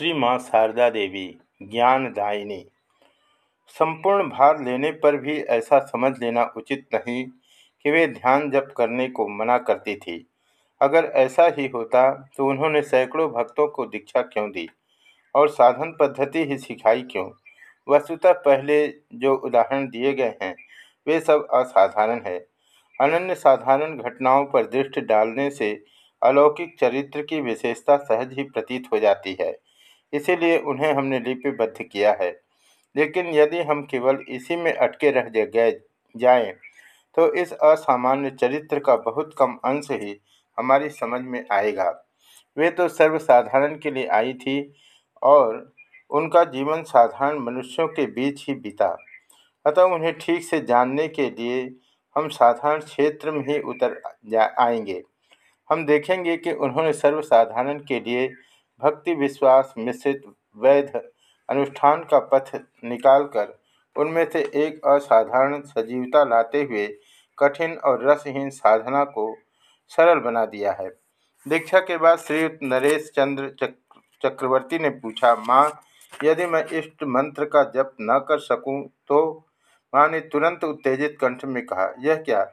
श्री माँ शारदा देवी, ज्ञानदायिनी। संपूर्ण भार लेने पर भी ऐसा समझ लेना उचित नहीं कि वे ध्यान जप करने को मना करती थी। अगर ऐसा ही होता तो उन्होंने सैकड़ों भक्तों को दीक्षा क्यों दी? और साधन पद्धति ही सिखाई क्यों? वस्तुतः पहले जो उदाहरण दिए गए हैं, वे सब असाधारण है। अनन्य साधारण घटनाओं पर दृष्टि डालने से अलौकिक चरित्र की विशेषता सहज ही प्रतीत हो जाती है। इसीलिए उन्हें हमने लिपिबद्ध किया है। लेकिन यदि हम केवल इसी में अटके रह गए जाएँ, तो इस असामान्य चरित्र का बहुत कम अंश ही हमारी समझ में आएगा। वे तो सर्वसाधारण के लिए आई थी और उनका जीवन साधारण मनुष्यों के बीच ही बीता। अतः उन्हें ठीक से जानने के लिए हम साधारण क्षेत्र में ही उतर जा आएँगे। हम देखेंगे कि उन्होंने सर्वसाधारण के लिए भक्ति विश्वास मिश्रित वैध अनुष्ठान का पथ निकालकर उनमें से एक असाधारण सजीवता लाते हुए कठिन और रसहीन साधना को सरल बना दिया है। दीक्षा के बाद श्रीयुक्त नरेश चंद्र चक्रवर्ती ने पूछा, माँ, यदि मैं इष्ट मंत्र का जप न कर सकूँ तो? माँ ने तुरंत उत्तेजित कंठ में कहा, यह क्या?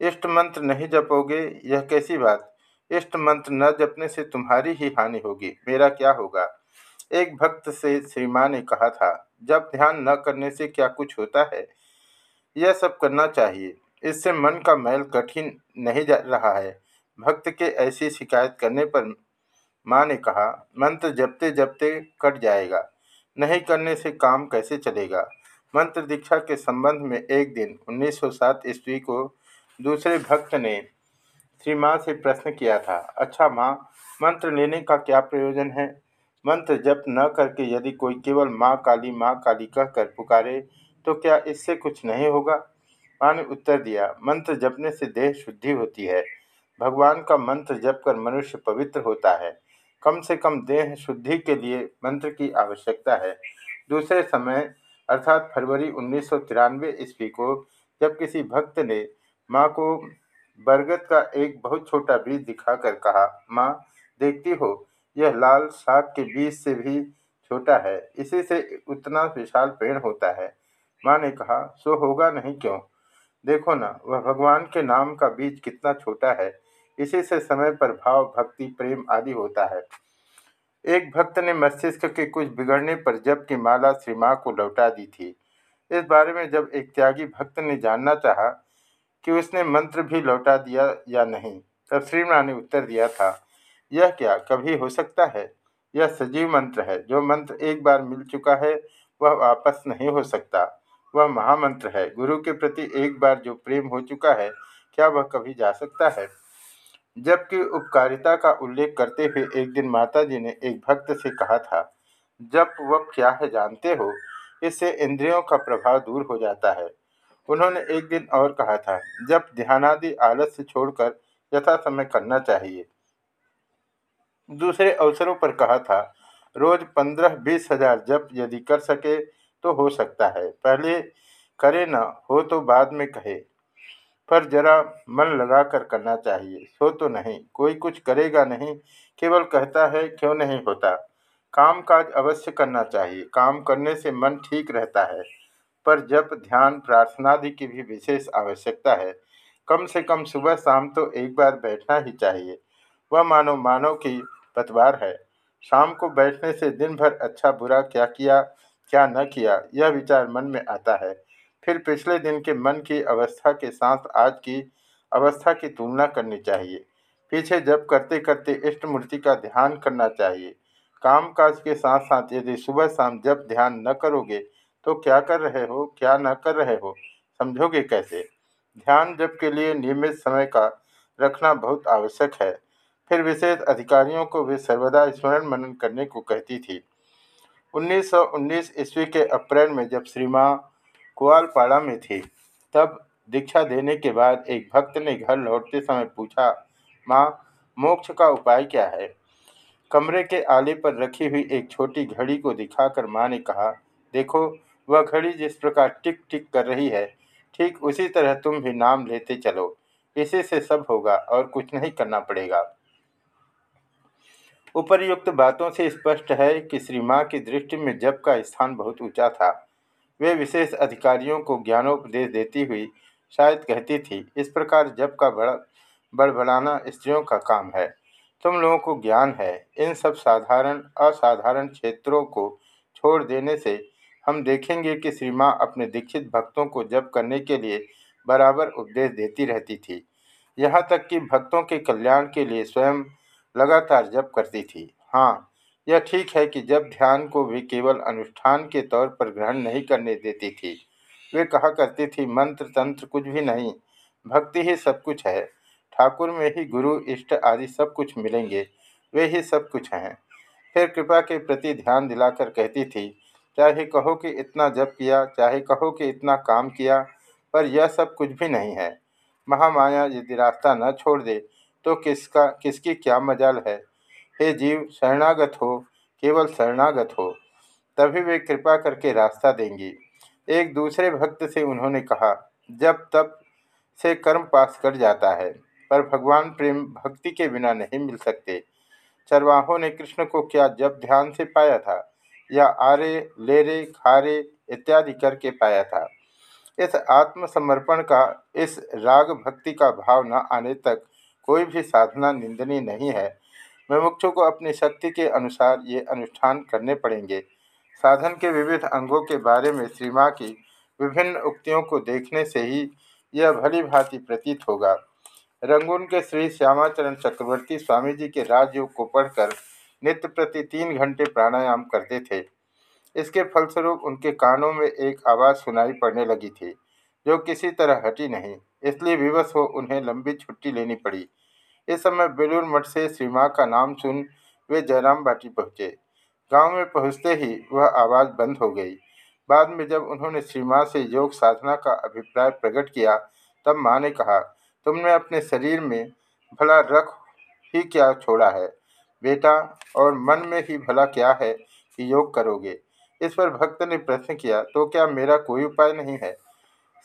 इष्ट मंत्र नहीं जपोगे? यह कैसी बात? इष्ट मंत्र न जपने से तुम्हारी ही हानि होगी। मेरा क्या होगा? एक भक्त से श्री माँ ने कहा था, जब ध्यान न करने से क्या कुछ होता है? यह सब करना चाहिए। इससे मन का मैल कठिन नहीं जा रहा है। भक्त के ऐसी शिकायत करने पर माँ ने कहा, मंत्र जपते जपते कट जाएगा। नहीं करने से काम कैसे चलेगा? मंत्र दीक्षा के संबंध में एक दिन 1907 ईस्वी को दूसरे भक्त ने श्री माँ से प्रश्न किया था अच्छा माँ, मंत्र लेने का क्या प्रयोजन है? मंत्र जप न करके यदि कोई केवल माँ काली माँ काली कहकर पुकारे तो क्या इससे कुछ नहीं होगा? माँ ने उत्तर दिया, मंत्र जपने से देह शुद्धि होती है। भगवान का मंत्र जप कर मनुष्य पवित्र होता है। कम से कम देह शुद्धि के लिए मंत्र की आवश्यकता है। दूसरे समय, अर्थात फरवरी उन्नीस सौ ईस्वी को जब किसी भक्त ने माँ को बरगद का एक बहुत छोटा बीज दिखाकर कहा, माँ, देखती हो, यह लाल साग के बीज से भी छोटा है, इसी से उतना विशाल पेड़ होता है। माँ ने कहा, सो होगा नहीं क्यों? देखो ना, वह भगवान के नाम का बीज कितना छोटा है, इसी से समय पर भाव, भक्ति, प्रेम आदि होता है। एक भक्त ने मस्तिष्क के कुछ बिगड़ने पर जब की माला श्री माँ को लौटा दी थी। इस बारे में जब एक त्यागी भक्त ने जानना चाहा कि उसने मंत्र भी लौटा दिया या नहीं। तब श्रीमा ने उत्तर दिया था, यह क्या, कभी हो सकता है? यह सजीव मंत्र है। जो मंत्र एक बार मिल चुका है, वह वापस नहीं हो सकता। वह महामंत्र है। गुरु के प्रति एक बार जो प्रेम हो चुका है, क्या वह कभी जा सकता है? जबकि उपकारिता का उल्लेख करते हुए एक दिन माता जी ने एक भक्त से कहा था जब वह क्या है जानते हो? इससे इंद्रियों का प्रभाव दूर हो जाता है। उन्होंने एक दिन और कहा था, जब ध्यानादि आलस्य छोड़कर यथा समय करना चाहिए। दूसरे अवसरों पर कहा था, रोज पंद्रह बीस हज़ार जप यदि कर सके तो हो सकता है, पहले करे न, हो तो बाद में कहे, पर जरा मन लगा कर करना चाहिए, सो तो नहीं, कोई कुछ करेगा नहीं, केवल कहता है, क्यों नहीं होता? काम काज अवश्य करना चाहिए, काम करने से मन ठीक रहता है। पर जप, ध्यान प्रार्थनादि की भी विशेष आवश्यकता है। कम से कम सुबह, शाम तो एक बार बैठना ही चाहिए। वह मानो मानव की पतवार है। शाम को बैठने से दिन भर अच्छा बुरा क्या किया, क्या न किया, यह विचार मन में आता है। फिर पिछले दिन के मन की अवस्था के साथ आज की अवस्था की तुलना करनी चाहिए। पीछे जब करते करते इष्ट मूर्ति का ध्यान करना चाहिए। काम काज के साथ साथ यदि सुबह, शाम जब ध्यान न करोगे तो क्या कर रहे हो, क्या न कर रहे हो, समझोगे कैसे? ध्यान जप के लिए नियमित समय का रखना बहुत आवश्यक है। फिर विशेष अधिकारियों को भी सर्वदा स्मरण मनन करने को कहती थी। 1919 ईस्वी के अप्रैल में जब श्री माँ कुआलपाड़ा में थी, तब दीक्षा देने के बाद एक भक्त ने घर लौटते समय पूछा, माँ, मोक्ष का उपाय क्या है? कमरे के आले पर रखी हुई एक छोटी घड़ी को दिखाकर माँ ने कहा, देखो वह घड़ी जिस प्रकार टिक टिक कर रही है, ठीक उसी तरह तुम भी नाम लेते चलो। इसी से सब होगा और कुछ नहीं करना पड़ेगा। उपर्युक्त बातों से स्पष्ट है कि श्री माँ की दृष्टि में जप का स्थान बहुत ऊँचा था। वे विशेष अधिकारियों को ज्ञानोपदेश देती हुई शायद कहती थी, इस प्रकार जप का बड़ा बड़बड़ाना स्त्रियों का काम है। तुम लोगों को ज्ञान है। इन सब साधारण, असाधारण क्षेत्रों को छोड़ देने से हम देखेंगे कि श्री माँ अपने दीक्षित भक्तों को जप करने के लिए बराबर उपदेश देती रहती थी। यहाँ तक कि भक्तों के कल्याण के लिए स्वयं लगातार जप करती थी। हाँ यह ठीक है कि जब ध्यान को भी केवल अनुष्ठान के तौर पर ग्रहण नहीं करने देती थी, वे कहा करती थी, मंत्र, तंत्र कुछ भी नहीं, भक्ति ही सब कुछ है। ठाकुर में ही गुरु, इष्ट आदि सब कुछ मिलेंगे, वे ही सब कुछ हैं। फिर कृपा के प्रति ध्यान दिलाकर कहती थी चाहे कहो कि इतना जप किया, चाहे कहो कि इतना काम किया, पर यह सब कुछ भी नहीं है। महामाया, यदि रास्ता न छोड़ दे तो किसका, किसकी क्या मजाल है? हे जीव, शरणागत हो, केवल शरणागत हो। तभी वे कृपा करके रास्ता देंगी। एक दूसरे भक्त से उन्होंने कहा, जब तब से कर्म पास कर जाता है, पर भगवान प्रेम भक्ति के बिना नहीं मिल सकते। चरवाहों ने कृष्ण को क्या जब ध्यान से पाया था? या आरे, लेरे, खारे इत्यादि करके पाया था। इस आत्मसमर्पण का, इस राग भक्ति का भाव न आने तक कोई भी साधना निंदनीय नहीं है। मुमुक्षु को अपनी शक्ति के अनुसार ये अनुष्ठान करने पड़ेंगे। साधन के विविध अंगों के बारे में श्री माँ की विभिन्न उक्तियों को देखने से ही यह भली भांति प्रतीत होगा। रंगून के श्री श्यामाचरण चक्रवर्ती स्वामी जी के राजयोग को पढ़कर नित्य प्रति तीन घंटे प्राणायाम करते थे। इसके फलस्वरूप उनके कानों में एक आवाज़ सुनाई पड़ने लगी थी, जो किसी तरह हटी नहीं। इसलिए विवश हो उन्हें लंबी छुट्टी लेनी पड़ी। इस समय बेलूर मठ से श्री माँ का नाम सुन वे जयराम बाटी पहुँचे। गाँव में पहुँचते ही वह आवाज़ बंद हो गई। बाद में जब उन्होंने श्री माँ से योग साधना का अभिप्राय प्रकट किया, तब माँ ने कहा, तुमने अपने शरीर में भला रख ही क्या छोड़ा है? बेटा, और मन में ही भला क्या है कि योग करोगे? इस पर भक्त ने प्रश्न किया तो क्या मेरा कोई उपाय नहीं है?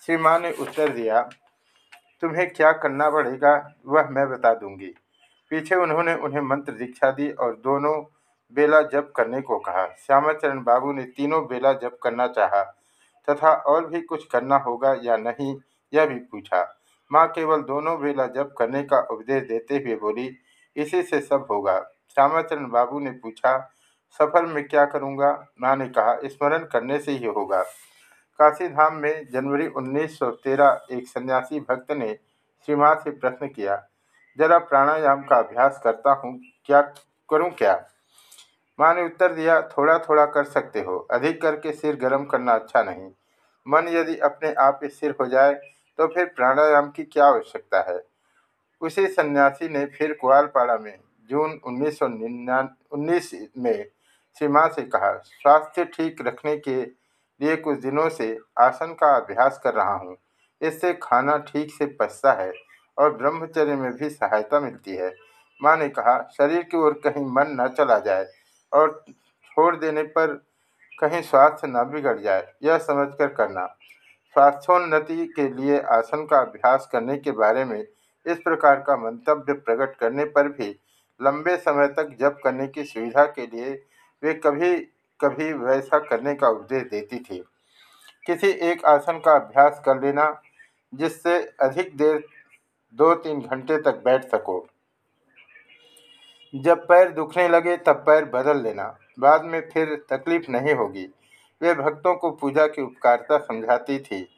श्री माँ ने उत्तर दिया, तुम्हें क्या करना पड़ेगा, वह मैं बता दूँगी। पीछे उन्होंने उन्हें मंत्र दीक्षा दी और दोनों बेला जप करने को कहा। श्यामाचरण बाबू ने तीनों बेला जप करना चाहा, तथा और भी कुछ करना होगा या नहीं, यह भी पूछा। माँ केवल दोनों बेला जप करने का उपदेश देते हुए बोली, इसी से सब होगा। श्यामाचरण बाबू ने पूछा सफ़र में क्या करूँगा? माँ ने कहा, स्मरण करने से ही होगा। काशी धाम में जनवरी 1913 एक सन्यासी भक्त ने श्री माँ से प्रश्न किया, जरा प्राणायाम का अभ्यास करता हूँ, क्या करूँ क्या? माँ ने उत्तर दिया थोड़ा थोड़ा कर सकते हो, अधिक करके सिर गर्म करना अच्छा नहीं। मन यदि अपने आप स्थिर हो जाए तो फिर प्राणायाम की क्या आवश्यकता है? उसी सन्यासी ने फिर कुआलपाड़ा में जून उन्नीस उन्नीस में श्री माँ से कहा, स्वास्थ्य ठीक रखने के लिए कुछ दिनों से आसन का अभ्यास कर रहा हूँ। इससे खाना ठीक से पचता है और ब्रह्मचर्य में भी सहायता मिलती है। माँ ने कहा, शरीर की ओर कहीं मन न चला जाए और छोड़ देने पर कहीं स्वास्थ्य न बिगड़ जाए, यह समझकर करना। स्वास्थ्योन्नति के लिए आसन का अभ्यास करने के बारे में इस प्रकार का मंतव्य प्रकट करने पर भी लंबे समय तक जप करने की सुविधा के लिए वे कभी कभी वैसा करने का उपदेश देती थी। किसी एक आसन का अभ्यास कर लेना, जिससे अधिक देर दो तीन घंटे तक बैठ सको। जब पैर दुखने लगे, तब पैर बदल लेना। बाद में फिर तकलीफ़ नहीं होगी। वे भक्तों को पूजा की उपकारिता समझाती थी।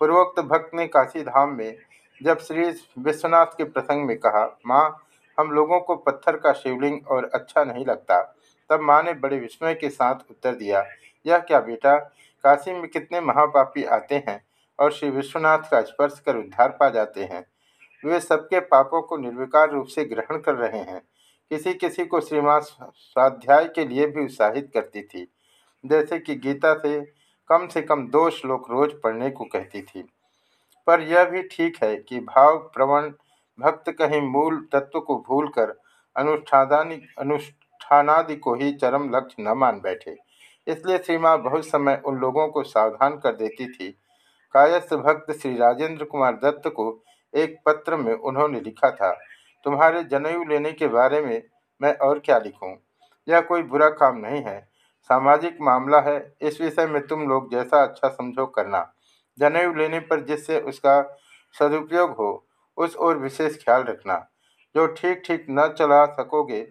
पूर्वोक्त भक्त ने काशी धाम में जब श्री विश्वनाथ के प्रसंग में कहा, माँ हम लोगों को पत्थर का शिवलिंग और अच्छा नहीं लगता। तब माँ ने बड़े विस्मय के साथ उत्तर दिया, यह क्या बेटा? काशी में कितने महापापी आते हैं और श्री विश्वनाथ का स्पर्श कर उद्धार पा जाते हैं। वे सबके पापों को निर्विकार रूप से ग्रहण कर रहे हैं। किसी किसी को श्रीमान स्वाध्याय के लिए भी उत्साहित करती थी। जैसे कि गीता से कम से कम दो श्लोक रोज पढ़ने को कहती थी। पर यह भी ठीक है कि भाव, प्रवण भक्त कहीं मूल तत्व को भूलकर अनुष्ठादानी अनुष्ठ अनुष्ठानादि को ही चरम लक्ष्य न मान बैठे। इसलिए श्री माँ बहुत समय उन लोगों को सावधान कर देती थी। कायस्थ भक्त श्री राजेंद्र कुमार दत्त को एक पत्र में उन्होंने लिखा था, तुम्हारे जनेऊ लेने के बारे में मैं और क्या लिखूं? यह कोई बुरा काम नहीं है। सामाजिक मामला है। इस विषय में तुम लोग जैसा अच्छा समझो करना। जनेऊ लेने पर जिससे उसका सदुपयोग हो उस ओर विशेष ख्याल रखना। जो ठीक ठीक न चला सकोगे,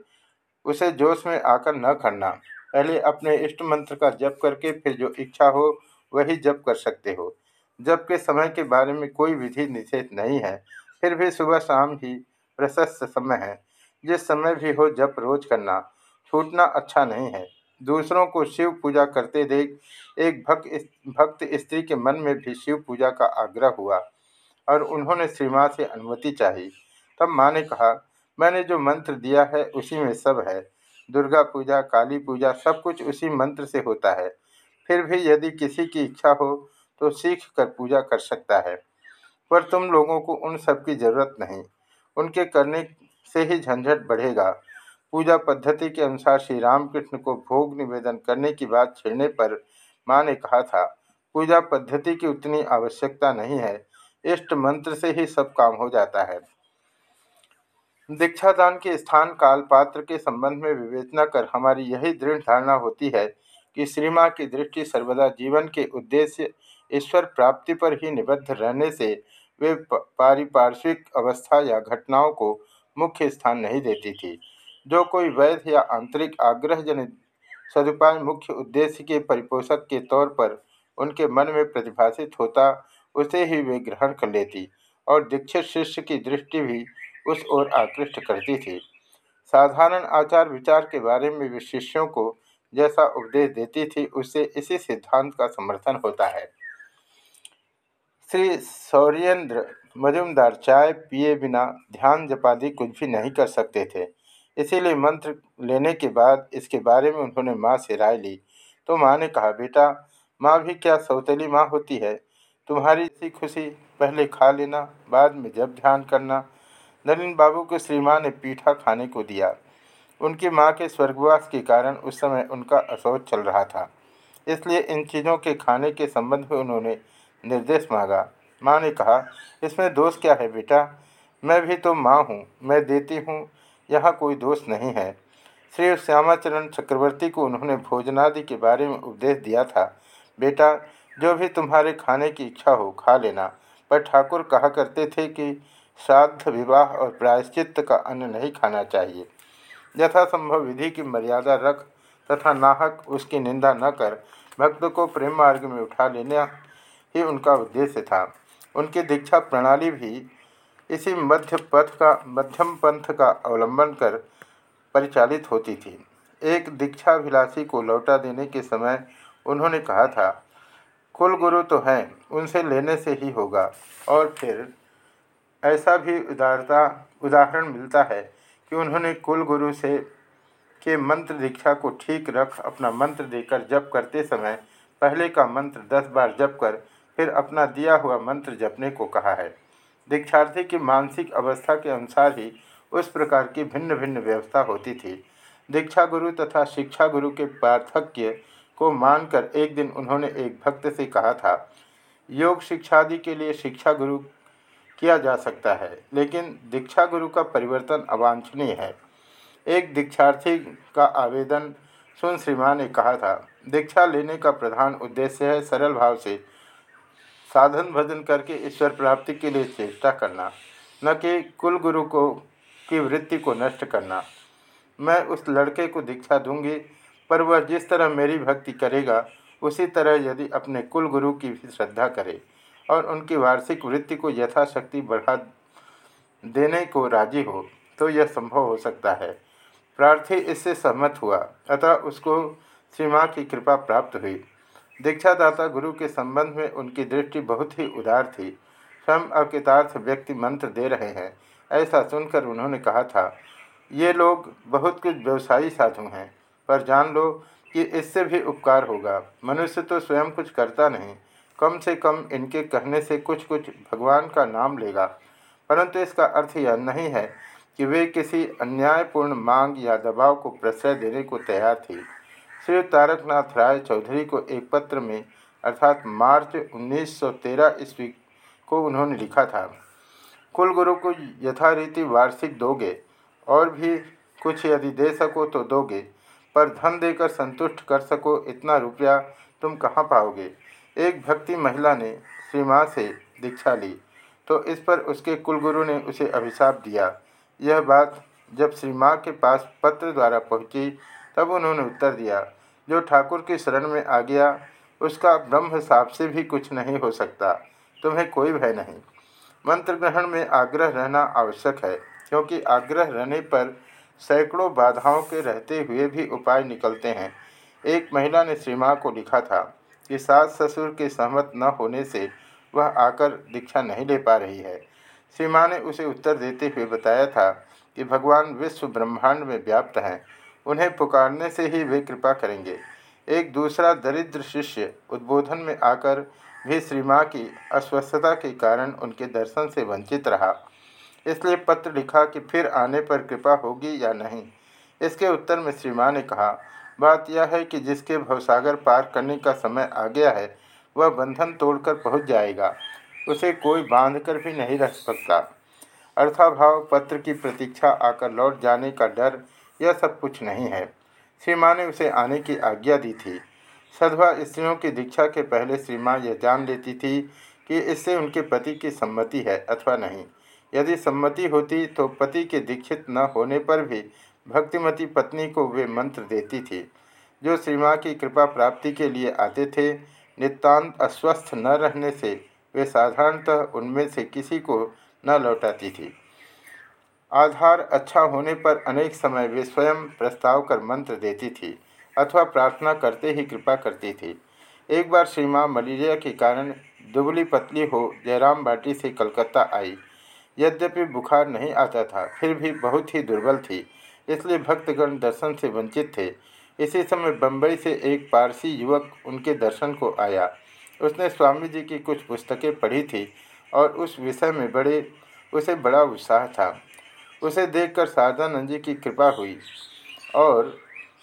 उसे जोश में आकर न करना पहले अपने इष्ट मंत्र का जप करके फिर जो इच्छा हो, वही जप कर सकते हो। जब के समय के बारे में कोई विधि निषेध नहीं है। फिर भी सुबह शाम ही प्रशस्त समय है। जिस समय भी हो जप रोज करना। छूटना अच्छा नहीं है। दूसरों को शिव पूजा करते देख एक भक्त भक्त स्त्री के मन में भी शिव पूजा का आग्रह हुआ। और उन्होंने श्री माँ से अनुमति चाही। तब माँ ने कहा, मैंने जो मंत्र दिया है, उसी में सब है। दुर्गा पूजा, काली पूजा, सब कुछ उसी मंत्र से होता है। फिर भी यदि किसी की इच्छा हो तो सीख कर पूजा कर सकता है। पर तुम लोगों को उन सब की ज़रूरत नहीं। उनके करने से ही झंझट बढ़ेगा। पूजा पद्धति के अनुसार श्री रामकृष्ण को भोग निवेदन करने की बात छेड़ने पर माँ ने कहा था, पूजा पद्धति की उतनी आवश्यकता नहीं है। इष्ट मंत्र से ही सब काम हो जाता है। दीक्षादान के स्थान काल पात्र के संबंध में विवेचना कर हमारी यही दृढ़ धारणा होती है कि श्री की दृष्टि सर्वदा जीवन के उद्देश्य, ईश्वर प्राप्ति पर ही निबद्ध रहने से वे पारिपार्श्विक अवस्था या घटनाओं को मुख्य स्थान नहीं देती थी। जो कोई वैध या आंतरिक आग्रह जनित सदुपाय मुख्य उद्देश्य के परिपोषक के तौर पर उनके मन में प्रतिभाषित होता उसे ही वे ग्रहण कर लेती और दीक्षित शिष्य की दृष्टि भी उस ओर आकृष्ट करती थी। साधारण आचार विचार के बारे में वे शिष्यों को जैसा उपदेश देती थी उससे इसी सिद्धांत का समर्थन होता है। श्री सौर्येंद्र मजुमदार चाय पिए बिना ध्यान जपादि कुछ भी नहीं कर सकते थे। इसीलिए मंत्र लेने के बाद इसके बारे में उन्होंने माँ से राय ली। तो माँ ने कहा, बेटा, माँ भी क्या सौतेली माँ होती है? तुम्हारी इसी खुशी पहले खा लेना, बाद में जब ध्यान करना। नलिन बाबू को श्री माँ ने पीठा खाने को दिया। उनकी माँ के स्वर्गवास के कारण उस समय उनका असौच चल रहा था। इसलिए इन चीज़ों के खाने के संबंध में उन्होंने निर्देश मांगा। माँ ने कहा, इसमें दोष क्या है बेटा? मैं भी तो माँ हूँ, मैं देती हूँ, यहाँ कोई दोष नहीं है। श्री श्यामाचरण चक्रवर्ती को उन्होंने भोजनादि के बारे में उपदेश दिया था। बेटा जो भी तुम्हारे खाने की इच्छा हो खा लेना। पर ठाकुर कहा करते थे कि श्राद्ध, विवाह और प्रायश्चित का अन्न नहीं खाना चाहिए। यथासंभव विधि की मर्यादा रख तथा नाहक उसकी निंदा न कर, भक्त को प्रेम मार्ग में उठा लेना ही उनका उद्देश्य था। उनकी दीक्षा प्रणाली भी इसी मध्य पथ का, मध्यम पंथ का अवलंबन कर परिचालित होती थी। एक दीक्षाभिलाषी को लौटा देने के समय उन्होंने कहा था कुल गुरु तो हैं, उनसे लेने से ही होगा। और फिर ऐसा भी उदारता, उदाहरण मिलता है कि उन्होंने कुल गुरु से, के मंत्र दीक्षा को ठीक रख, अपना मंत्र देकर जप करते समय पहले का मंत्र दस बार जप कर, फिर अपना दिया हुआ मंत्र जपने को कहा है। दीक्षार्थी की मानसिक अवस्था के अनुसार ही उस प्रकार की भिन्न भिन्न व्यवस्था होती थी। दीक्षा गुरु तथा शिक्षा गुरु के पार्थक्य को मानकर एक दिन उन्होंने एक भक्त से कहा था, योग शिक्षादि के लिए शिक्षा गुरु किया जा सकता है, लेकिन दीक्षा गुरु का परिवर्तन अवांछनीय है। एक दीक्षार्थी का आवेदन सुन श्रीमान ने कहा था, दीक्षा लेने का प्रधान उद्देश्य है सरल भाव से साधन भजन करके ईश्वर प्राप्ति के लिए चेष्टा करना, न कि कुल गुरु को, की वृत्ति को नष्ट करना। मैं उस लड़के को दीक्षा दूँगी पर वह जिस तरह मेरी भक्ति करेगा, उसी तरह यदि अपने कुल गुरु की भी श्रद्धा करे और उनकी वार्षिक वृत्ति को यथाशक्ति बढ़ा देने को राज़ी हो तो यह संभव हो सकता है। प्रार्थी इससे सहमत हुआ, अतः उसको श्री माँ की कृपा प्राप्त हुई। दीक्षादाता गुरु के संबंध में उनकी दृष्टि बहुत ही उदार थी। स्वयं अकृतार्थ व्यक्ति मंत्र दे रहे हैं, ऐसा सुनकर उन्होंने कहा था, ये लोग बहुत कुछ व्यवसायी साधु हैं। पर जान लो कि इससे भी उपकार होगा। मनुष्य तो स्वयं कुछ करता नहीं। कम से कम इनके कहने से कुछ कुछ भगवान का नाम लेगा। परंतु इसका अर्थ यह नहीं है कि वे किसी अन्यायपूर्ण मांग या दबाव को प्रश्रय देने को तैयार थी। श्री तारकनाथ राय चौधरी को एक पत्र में, अर्थात मार्च 1913 ईस्वी को उन्होंने लिखा था। कुल गुरु को यथारीति वार्षिक दोगे और भी कुछ यदि दे सको तो दोगे। पर धन देकर संतुष्ट कर सको इतना रुपया तुम कहाँ पाओगे? एक भक्ति महिला ने श्री माँ से दीक्षा ली तो इस पर उसके कुलगुरु ने उसे अभिशाप दिया। यह बात जब श्री माँ के पास पत्र द्वारा पहुँची, तब उन्होंने उत्तर दिया, जो ठाकुर की शरण में आ गया, उसका ब्रह्म साप से भी कुछ नहीं हो सकता। तुम्हें कोई भय नहीं। मंत्र ग्रहण में आग्रह रहना आवश्यक है, क्योंकि आग्रह रहने पर सैकड़ों बाधाओं के रहते हुए भी उपाय निकलते हैं। एक महिला ने श्री माँ को लिखा था कि सास ससुर के सहमत न होने से वह आकर दीक्षा नहीं ले पा रही है। श्री माँ ने उसे उत्तर देते हुए बताया था कि भगवान विश्व ब्रह्मांड में व्याप्त हैं, उन्हें पुकारने से ही वे कृपा करेंगे। एक दूसरा दरिद्र शिष्य उद्बोधन में आकर भी श्री माँ की अस्वस्थता के कारण उनके दर्शन से वंचित रहा। इसलिए पत्र लिखा कि फिर आने पर कृपा होगी या नहीं? इसके उत्तर में श्री माँ ने कहा, बात यह है कि जिसके भवसागर पार करने का समय आ गया है, वह बंधन तोड़कर पहुँच जाएगा। उसे कोई बाँध कर भी नहीं रख सकता। अर्थाभाव, पत्र की प्रतीक्षा, आकर लौट जाने का डर, यह सब कुछ नहीं है। श्री माँ ने उसे आने की आज्ञा दी थी। सधवा स्त्रियों की दीक्षा के पहले श्री यह जान लेती थी कि इससे उनके पति की सम्मति है अथवा नहीं। यदि सम्मति होती तो पति के दीक्षित न होने पर भी भक्तिमती पत्नी को वे मंत्र देती थी। जो श्री माँ की कृपा प्राप्ति के लिए आते थे नितान्त अस्वस्थ न रहने से वे साधारणतः उनमें से किसी को न लौटाती थी। आधार अच्छा होने पर अनेक समय वे स्वयं प्रस्ताव कर मंत्र देती थी अथवा प्रार्थना करते ही कृपा करती थी। एक बार श्री माँ मलेरिया के कारण दुबली पतली हो जयराम बाटी से कलकत्ता आई। यद्यपि बुखार नहीं आता था, फिर भी बहुत ही दुर्बल थी, इसलिए भक्तगण दर्शन से वंचित थे। इसी समय बम्बई से एक पारसी युवक उनके दर्शन को आया। उसने स्वामी जी की कुछ पुस्तकें पढ़ी थी और उस विषय में बड़े, उसे बड़ा उत्साह था। उसे देखकर शारदानंद जी की कृपा हुई और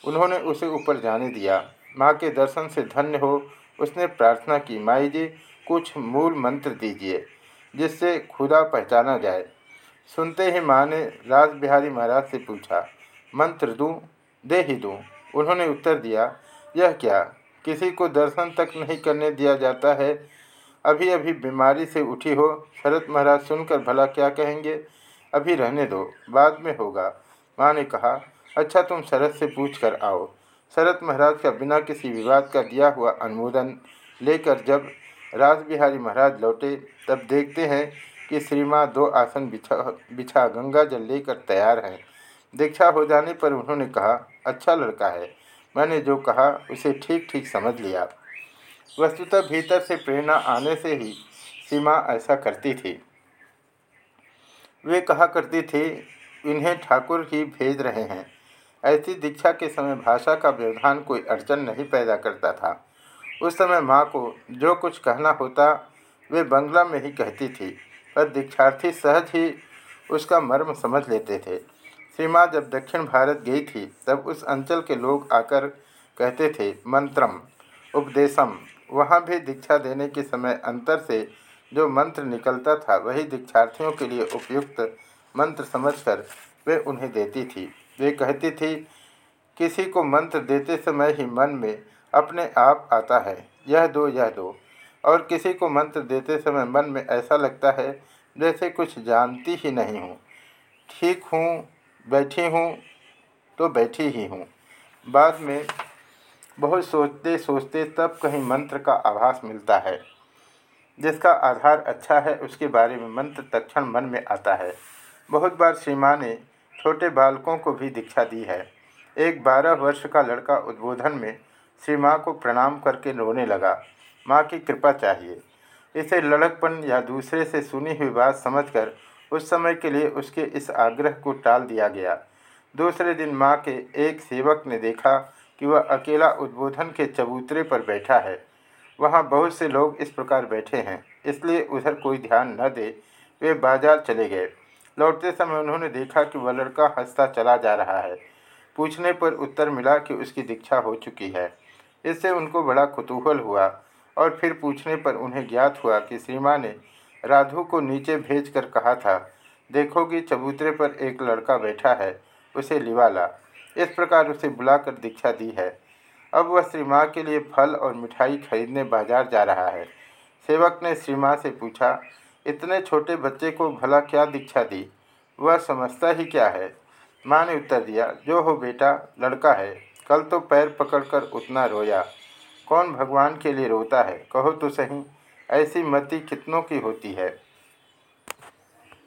उन्होंने उसे ऊपर जाने दिया। माँ के दर्शन से धन्य हो उसने प्रार्थना की, माई जी, कुछ मूल मंत्र दीजिए। जिससे खुदा पहचाना जाए। सुनते ही माँ ने राज बिहारी महाराज से पूछा, मंत्र दूँ दे ही दूँ? उन्होंने उत्तर दिया, यह क्या? किसी को दर्शन तक नहीं करने दिया जाता है? अभी अभी बीमारी से उठी हो शरद महाराज सुनकर भला क्या कहेंगे? अभी रहने दो, बाद में होगा। माँ ने कहा अच्छा तुम शरद से पूछ कर आओ। शरत महाराज का बिना किसी विवाद का दिया हुआ अनुमोदन लेकर जब राज बिहारी महाराज लौटे, तब देखते हैं कि श्री दो आसन बिछा बिछा गंगा जल लेकर तैयार हैं। दीक्षा हो जाने पर उन्होंने कहा अच्छा लड़का है। मैंने जो कहा, उसे ठीक ठीक समझ लिया वस्तुतः भीतर से प्रेरणा आने से ही सीमा ऐसा करती थी। वे कहा करती थी, इन्हें ठाकुर ही भेज रहे हैं। ऐसी दीक्षा के समय भाषा का व्यवधान कोई अड़चन नहीं पैदा करता था। उस समय माँ को जो कुछ कहना होता, वे बंगला में ही कहती थी, पर दीक्षार्थी सहज ही उसका मर्म समझ लेते थे। श्री जब दक्षिण भारत गई थी, तब उस अंचल के लोग आकर कहते थे, मंत्रम, उपदेशम। वहाँ भी दीक्षा देने के समय अंतर से जो मंत्र निकलता था, वही दीक्षार्थियों के लिए उपयुक्त मंत्र समझकर वे उन्हें देती थी। वे कहती थी, किसी को मंत्र देते समय ही मन में अपने आप आता है। यह दो यह दो। और किसी को मंत्र देते समय मन में ऐसा लगता है जैसे कुछ जानती ही नहीं हूँ। ठीक हूँ, बैठी हूँ तो बैठी ही हूँ। बाद में बहुत सोचते सोचते तब कहीं मंत्र का आभास मिलता है। जिसका आधार अच्छा है, उसके बारे में मंत्र तक्षण मन में आता है। बहुत बार श्री ने छोटे बालकों को भी दीक्षा दी है। एक बारह वर्ष का लड़का उद्बोधन में श्री माँ को प्रणाम करके रोने लगा। माँ की कृपा चाहिए। इसे लड़कपन या दूसरे से सुनी हुई बात समझकर उस समय के लिए उसके इस आग्रह को टाल दिया गया। दूसरे दिन माँ के एक सेवक ने देखा कि वह अकेला उद्बोधन के चबूतरे पर बैठा है। वहाँ बहुत से लोग इस प्रकार बैठे हैं, इसलिए उधर कोई ध्यान न दे, वे बाज़ार चले गए। लौटते समय उन्होंने देखा कि वह लड़का हंसता चला जा रहा है। पूछने पर उत्तर मिला कि उसकी दीक्षा हो चुकी है। इससे उनको बड़ा कुतूहल हुआ और फिर पूछने पर उन्हें ज्ञात हुआ कि श्रीमा ने राधु को नीचे भेज कर कहा था देखोगी चबूतरे पर एक लड़का बैठा है, उसे लिवाला। इस प्रकार उसे बुलाकर दीक्षा दी है। अब वह श्री माँ के लिए फल और मिठाई खरीदने बाज़ार जा रहा है। सेवक ने श्री माँ से पूछा, इतने छोटे बच्चे को भला क्या दीक्षा दी? वह समझता ही क्या है? माँ ने उत्तर दिया, जो हो बेटा, लड़का है। कल तो पैर पकड़कर उतना रोया। कौन भगवान के लिए रोता है? कहो तो सही। ऐसी मति कितनों की होती है?